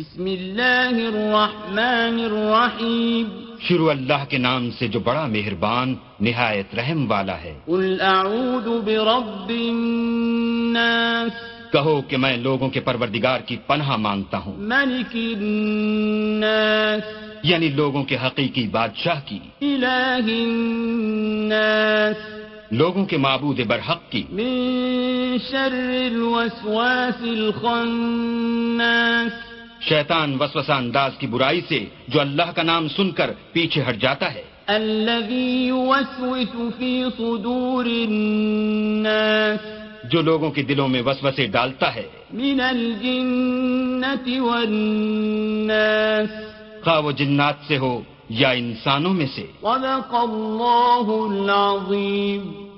بسم اللہ الرحمن الرحیم۔ شروع اللہ کے نام سے جو بڑا مہربان نہایت رحم والا ہے۔ قل اعوذ برب الناس۔ کہو کہ میں لوگوں کے پروردگار کی پناہ مانگتا ہوں۔ ملک الناس۔ یعنی لوگوں کے حقیقی بادشاہ کی۔ الہ الناس۔ لوگوں کے معبود برحق کی۔ من شر الوسواس الخناس۔ شیطان وسوسہ انداز کی برائی سے جو اللہ کا نام سن کر پیچھے ہٹ جاتا ہے۔ الذي يوسوس في صدور الناس جو لوگوں کے دلوں میں وسوسے ڈالتا ہے۔ من الجنة والناس خواہ وہ جنات سے ہو یا انسانوں میں سے۔ صدق الله العظيم۔